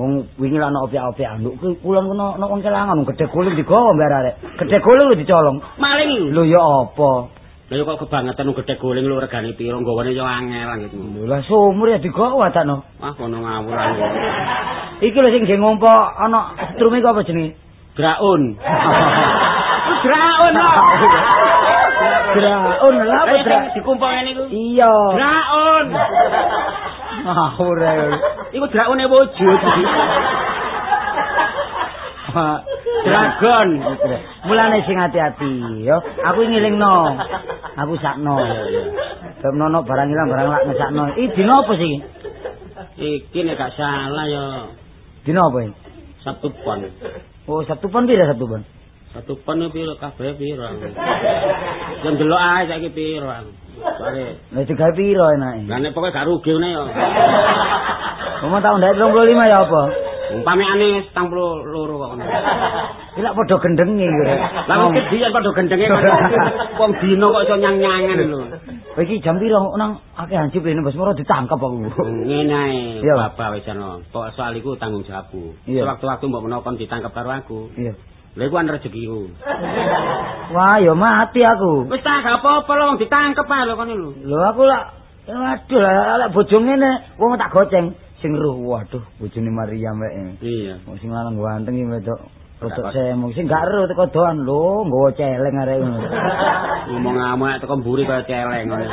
Wong wingi lah ana opiak-opiak nduk kuwi kulon kono ana wong kelangan gedhe guling digawa mbak arek. Gedhe guling lho dicolong. Maling. Lho ya apa? Lha kok kebangetan gedhe guling lu regane piro nggawane yo angel gitu. Lho lah sumur ya digawa takno. Wah kono ngawur aku. (laughs) Iki lho sing ge ngompo ana strume kok apa jenenge? Graun. (laughs) Graun lho. Graun lha apa sing dikumpul ngene iku. Iya. Graun. (laughs) Ngawur ae. Iku draune wujud. Dragon. Mulane sing hati-hati yo. Aku ngilingno. Aku sakno. Bab nono barang ilang barang lak ngesakno. Iki dina apa sih? Iki nek gak salah yo Dina apa iki? Sabtu pon. Oh, Sabtu pon pira Sabtu pon? Satu pon piro kabeh piro. Yang delok ae saiki piro. Lah digawe pira enake? Lah nek pokoke gak rugi ngene yo. (laughs) Kamu tahun 25 ya apa? Umpamane 72 kok ngono. Iki lak padha gendenge iki. Lah wong kedian padha gendenge. Wong dino kok iso nyang-nyangan lho. Iki jam pira nang akeh hansip ini Bos Moro ditangkap aku. (laughs) Ngene ae, bapak wis ana. Pok soal iku tanggung jawabku. Sewaktu-waktu mbok menawa kon ditangkap karo aku. Iya. Lha iku ana rezekiku. (laughs) Wah, ya mati aku. Wis tak gak apa-apa lho wong ditangkep ae lho kono lho. Lho aku lak waduh lak bojo ngene wong tak goceng sing ruh waduh bojone Maryam wae. Iya. Wong sing lanang ganteng iki wedok rodok semu sing gak ero teko doan lho nggawa celeng arek ngono. (laughs) Ngomong amak teko mburi kaya celeng ngono.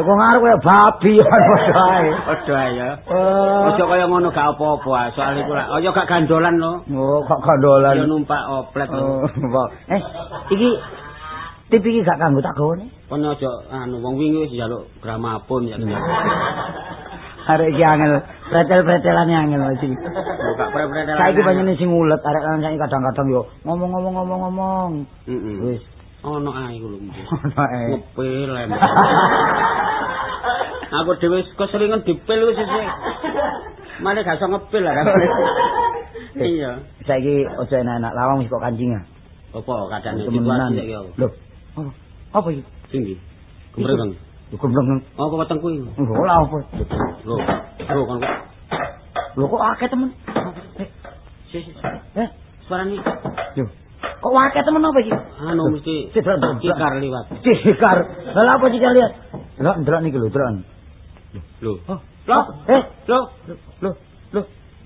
Teko ngarep kaya babi (laughs) padha ae. Padha ae ya. Eh, Ojo kaya ngono gak apa-apa ae. Soal iku lak ayo gak gandolan lho. Oh, kok Yo kandolan. numpak oplet Oh, (laughs) lho. Eh, iki tip iki gak kanggo tak gawane. Kon ojo anu wong wingi wis njaluk gramapun ya. Arek iki angel, pretel-pretelane angel Mas iki. Gak pre-pre Saiki panjenengan sing ulet, arek lan saiki kadang-kadang yo ngomong-ngomong-ngomong-ngomong. Heeh. Wis Ono ae iku lho. (laughs) ono ae. Ngepil. (laughs) Aku dhewe keseringan dipil wis sik. Mane gak iso ngepil lah. Iya. Saiki aja enak-enak lawang wis kok kancingan. Apa Temenan. situasi iki apa? Lho. Apa? Apa iki? Tinggi. Kemreng. Lho gemblong. Apa wetengku iki? Lho lha apa? Lho, lho kon kok Lho kok akeh temen? Sik sik. eh, Suarane lho. Kok akeh temen apa iki? anu mesti kikar liwat. Dikar. Lah apa kita lihat? Lah ndelok niki lho, delok. Lho. Oh, Loh, eh, lho, lho, lho.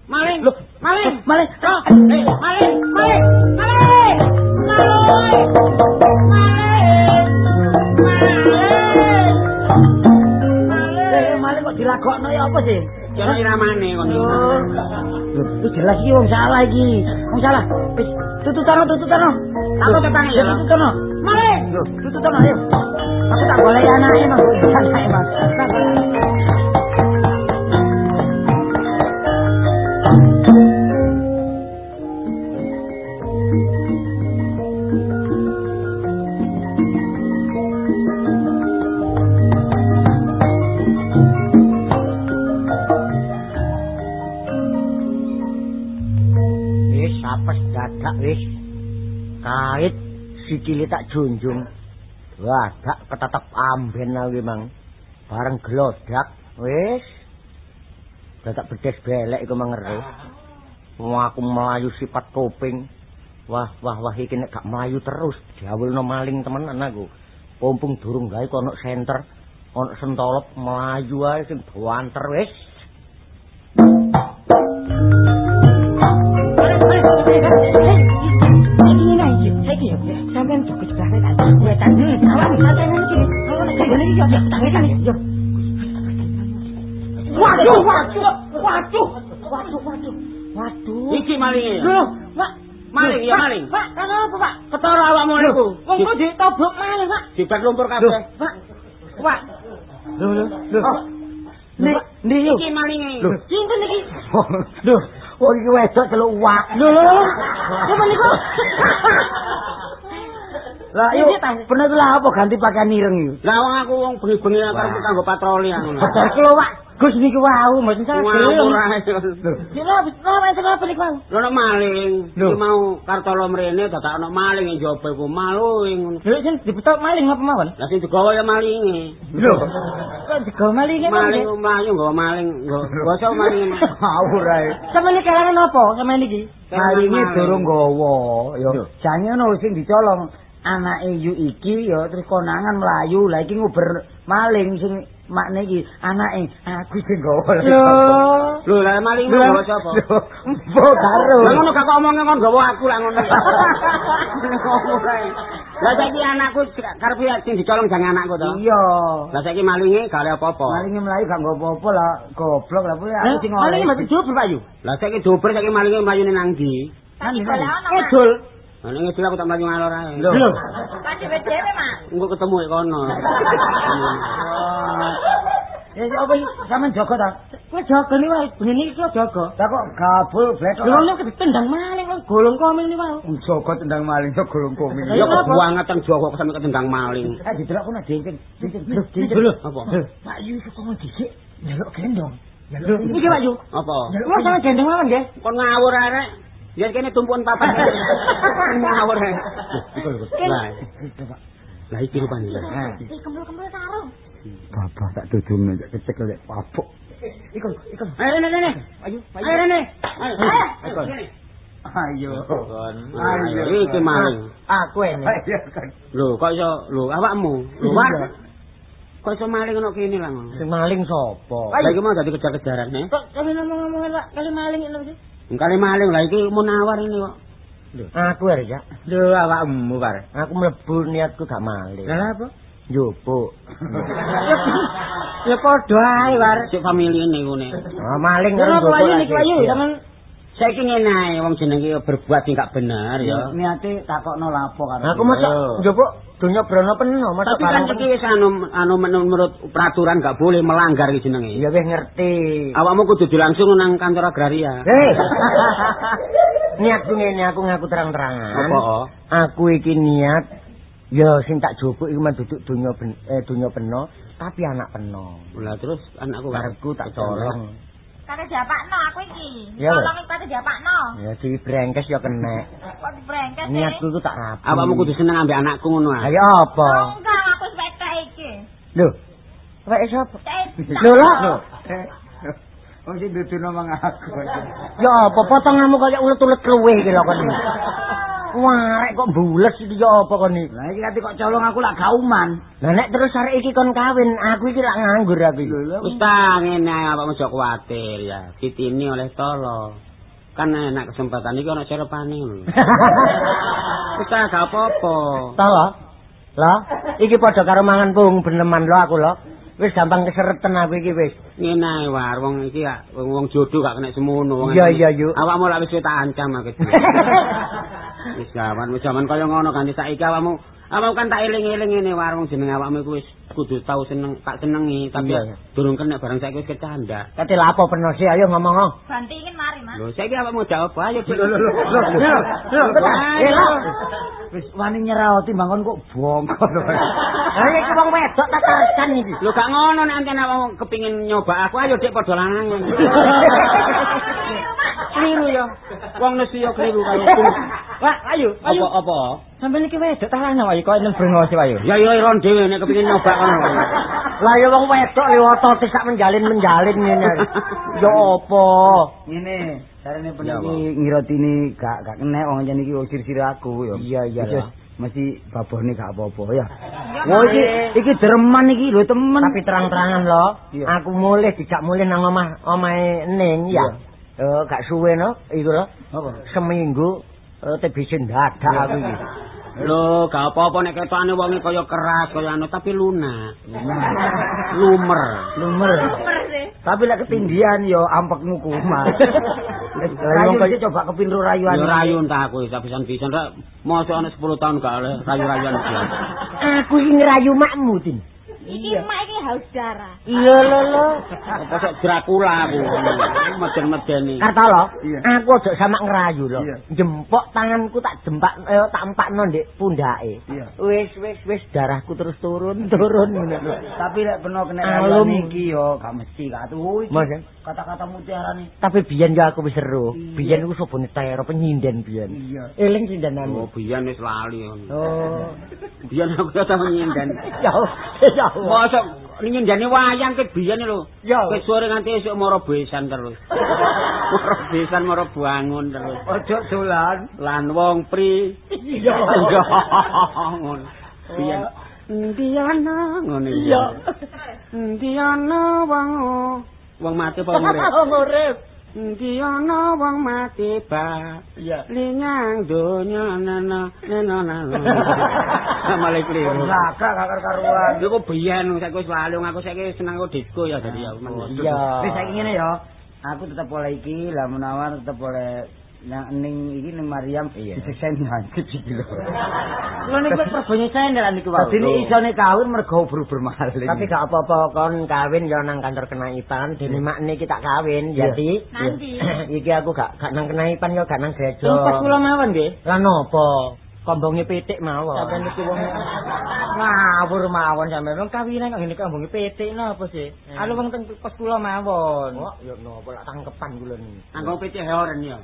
maling. Lho, maling. Maling. Eh, maling, maling, maling. Apa sih? Jono iramane kon. Lho, itu jelas iki wong salah iki. Wong salah. Wis tututono tututono. Aku tetang ya. Tututono. Maling. Lho, tututono ayo. Aku tak boleh anake no. Anake Mas. Sikile tak junjung. Wah, dak ketetep amben lagi mang. Bareng glodak wis. Dadak bedes belek iku mangere. Wah, aku melayu sifat kuping. Wah, wah, wah iki nek gak melayu terus diawulno maling temenan aku. Pompong durung gawe kono senter, ono sentolop melayu ae sing banter wis. Waduh, waduh, waduh, waduh, waduh, waduh. Iki malinge. ya? Loh, Pak. Maling ya maling. Pak, kenapa, Pak? Ketara awakmu niku. Wong kok ditobok maling, Pak? Dibet lumpur kabeh. Pak. Pak. Lho, lho, lho. Nek ndi yo? Iki malinge. Lho. Sinten iki? Iki wedok celuk wak. Lho. Apa niku? Lah yo bener lah apa ganti pakaian ireng iki? Lah wong aku wong bengi-bengi arep kanggo patroli ngono. (laughs) Betul kelo wak. Gus niku wau mboten saged. Ngawur ae. Lho, wis lama itu apa niku? Lho nek maling, Lho. iki mau kartolo mrene dadak ana maling ing jaba iku maling ngono. Lho sing dibetok maling apa mawon? Lah sing digawa ya malinge. Lho. Kok digawa maling iki? Maling mlayu nggawa maling, nggawa basa maling. (laughs) Ngawur ae. Sampeyan iki kalangan apa? Sampeyan iki? Malinge Maling. durung gawa yo. Yo. Jange ono sing dicolong anake yu iki yo terus konangan mlayu. Lah iki nguber maling sing makne iki anake aku sing gawa. Lho. Lho lah maling nggawa sapa? Mbok karo. Lah ngono gak kok omongnya kon gawa aku lah ngono. (laughs) Lah saiki anakku karepe sing dicolong jangan anakku to. Iya. Lah saiki malinge gak oleh apa-apa. Malinge mlayu gak apa-apa lah goblok lah kuwi aku sing Maling oleh. mesti jubur Pak Yu. Lah saiki dober saiki malinge mlayune nang ndi? Kan Tapi ning edul aku tak mlayu ngalor ae. Lho. Pasti dhewe, Mak. Engko ketemu e kono. (laughs) Ya apa iki sampean jaga ta? Kowe jaga ni wae, bengi iki kok jaga. Lah kok gabul blek. Lho nek ketendang maling kok golong komeng ni wae. Jaga tendang maling kok golong koming. Ya kok buangatan Jawa kok sampe ketendang maling. Eh didelok kono dingking. Dingking. Lho, apa? Pak Yu iku kok dhisik njaluk gendong. Iki Pak Yu. Apa? Wes sampe gendeng mawon nggih. Kon ngawur arek. Ya kene tumpuan papat. (laughs) ngawur. Iku lho. Lah. Lah iki rupane. Iki kembul-kembul sarung. Bapak tak dudung nek kecek lek papuk. Iku, iku. Ayo rene rene. Ayo, ayo rene. Ayo. Ayo. Ayo. Iki maling. Aku ini. Ayo kan. Lho, kok iso lho awakmu? Lho, Wak. Kok iso maling ono kene lah ngono. Sing maling sapa? Lah iki mau dadi kejar-kejaran, ne? Kok kami ngomong-ngomong Pak kali maling ini sih. Engkali maling lah iki munawar ini kok. Aku ya, Cak. Lho awakmu par. Aku mlebu niatku gak maling. Lah apa? Njupuk. Ya padha ae war. Sik famili ngene. Ah, maling kan apa Pak Yu njupuk niki Pak Yu lagi. sampean Saiki ngene ae wong jenenge berbuat sing gak bener ya. Niate takokno lapo karo. Aku masa njupuk dunya brana penuh, masa Tapi kan iki wis anu anu menurut peraturan gak boleh melanggar iki jenenge. Ya wis ngerti. Awakmu kudu langsung nang kantor agraria. (laughs) Hei. Niatku ngene aku ngaku terang-terangan. Apa? oh? Aku iki niat ya sing tak jupuk iku mah duduk dunya ben, eh dunya penuh, tapi anak penuh. Lah terus anakku Karepku tak colong. Kate japakno aku iki. Ya. Tolong kate japakno. Ya di brengkes ya kena. Kok dibrengket Niatku iku tak rapi. Awakmu kudu seneng ambek anakku ngono ae. Ayo apa? Enggak, aku wis pecah iki. Lho. Wek sapa? Lho lah. Wong sing duduno mang aku. Ya apa potonganmu kaya ulet-ulet keluwe iki lho kon. (laughs) Wah, rek kok bules iki ya apa kon iki? Lah iki kate kok colong aku lak gauman. Lah nek terus arek iki kon kawin, aku iki lak nganggur aku iki. Wis ta ngene ae awakmu aja kuwatir ya. Ditini oleh tolo. Kan enak kesempatan iki ana cerepane ngono. (laughs) Wis ta gak apa-apa. Tau lho. Lah, iki padha karo mangan pung beneman lho aku lho. Wis gampang kesereten aku iki wis. Ngene ae war wong iki ya wong wong jodoh gak kena semono wong. Iya, iya, yuk. Awakmu lak wis tak ancam aku. (laughs) Wis jaman wis jaman kaya ngono ganti saiki awakmu awakmu kan tak eling-eling ngene war wong jeneng awakmu iku wis kudu tau seneng tak senengi tapi iya. durung kena barang saiki wis kecanda. Kate lha apa ayo ngomong. oh. Bantingin mari, Mas. Lho saiki awakmu jawab ayo. Lho lho lho. Lho lho. Eh. Wis wani nyerah timbang kon kok bongkol. (laughs) Lah iki wong wedok tak tekan iki. Lho gak ngono nek anten awakmu kepengin nyoba aku ayo dik padha lanang. Kliru ya. Wong nesi ya kliru kaya (laughs) Wah, ayo, ayo. Apa apa? Sampeyan iki wedok tak lanang wae kok nang brengos wae. Ya ya iron dhewe nek kepengin nyoba kono. (laughs) Lah ya wong wedok liwat otis sak menjalin-menjalin ngene. (laughs) Ya apa? Ngene, carane Ya, peniki ngirotini gak gak kena wong jan iki usir-sir aku ya. Iya, iya. Mesti babone gak apa-apa ya. Wah iki iki dereman iki lho temen. Tapi terang-terangan lho, aku mulih dijak mulih nang omah omahe Ning ya. Eh gak suwe no, iku lho. Apa? Seminggu eh TBC dadak aku iki. Lho, gak apa-apa nek ketokane wonge kaya keras kaya anu tapi lunak. Lumer. Lumer. Tapi lek ketindian yo ampekmu kumat. (laughs) Rayu iki coba kepinru rayuan. Ya rayu entah aku tak pisan-pisan rek. Mosok ana 10 tahun gak oleh rayu-rayuan iki. Aku iki ngerayu makmu, Din. Iki mak iki haus darah. Iya lho lho. Apa sok Dracula aku. Meden-medeni. Kartolo, Iya. aku ojo sama ngerayu lho. Jempok tanganku tak jempak eh, tak empakno ndek pundake. Wis wis wis darahku terus turun turun ngono lho. Tapi lek kena kena Alum. rayuan iki yo gak mesti gak tuh? Kata-kata mutiara nih. Tapi biyen ya aku wis seru. Biyen aku sobone tero penyinden biyen. Iya. Eling Oh, sindenanmu. biyen wis lali. Oh. Biyen aku ya tau nyinden. Ya ya. Mosok nyindene wayang ke biyen lho. Ya. Wis sore nganti esuk mara besan terus. (laughs) Mara besan mara bangun terus. Ojo dolan. Lan wong pri. Iya. (laughs) Ngono. Biyen. Endi ana ngono. Iya. Endi ana wong wong mati apa (laughs) urip? Urip. Endi ana wong mati ba Iya. linyang donya nana nana nana. (laughs) Malah kliru. Laga gak karuan. Iku biyen saiki wis lali aku saiki seneng karo disco ya dadi ya. Iya. Wis saiki ngene ya. Aku tetep oleh iki, lah menawar tetep oleh yang ning iki ning Mariam Iya. diseksen hancur iki lho. (laughs) Lho niku perbonya sendel niku wae. Dadi nek isone kawin mergo ubur-ubur maling. Tapi gak apa-apa kon kawin ya nang kantor kenaipan dene makne iki tak kawin jadi Nanti. (clears throat) iki aku gak gak nang kenaipan ya gak nang gereja. Pas kula mawon nggih. Lah nopo? Kombonge pitik mawon. Sampeyan iki wong ngawur mawon sampeyan wong kawinan kok ngene kombonge pitik napa sih? Anu wong teng pos kula mawon. Oh, ya nopo lak tangkepan kula niki. Anggo pitik horen ya.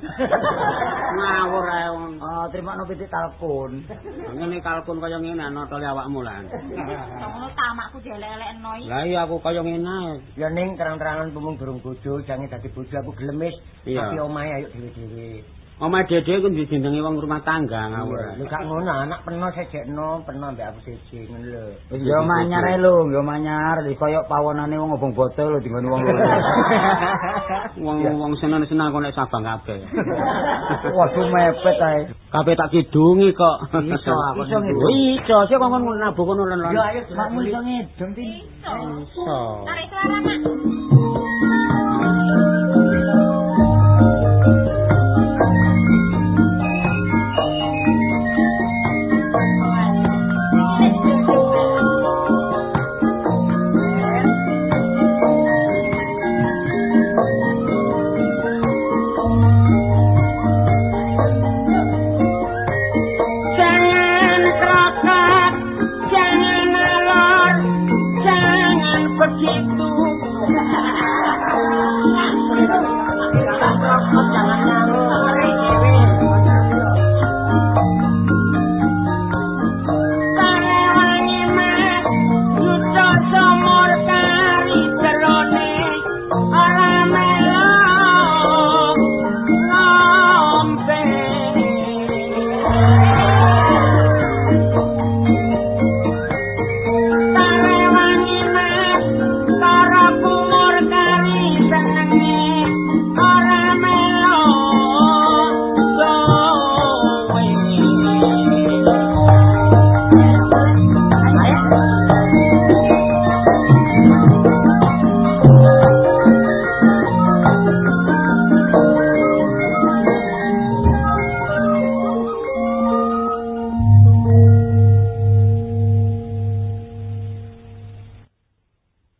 (laughs) Ngawur ae wong. Oh, terima no pitik talpun. Ngene kalkun kaya ngene notole awakmu lan. Ngono tamakku dielek-elekno iki. Lah iya aku kaya ngene. Ya ning terang-terangan pemung durung bojo, jange dadi bojo aku gelem wis. Iya. Tapi omahe ayo dhewe-dhewe. Omah dede ku dijenengi wong rumah tangga ngawur. Lho gak ngono, anak peno sejekno, peno mbek aku siji ngono lho. Yo manyar ae lho, yo manyar. Koyo pawonane wong ngobong botol lho dinggon wong loro. (laughs) Wong wong seneng-seneng kok nek sabang kabeh. (laughs) Waduh mepet ae. Kabeh tak kidungi kok. Iso aku Iso ngidung. Sik kok ngono nabuh kono lan. Yo ayo Makmu iso ngedung ti. Iso. Tarik celana, Mak.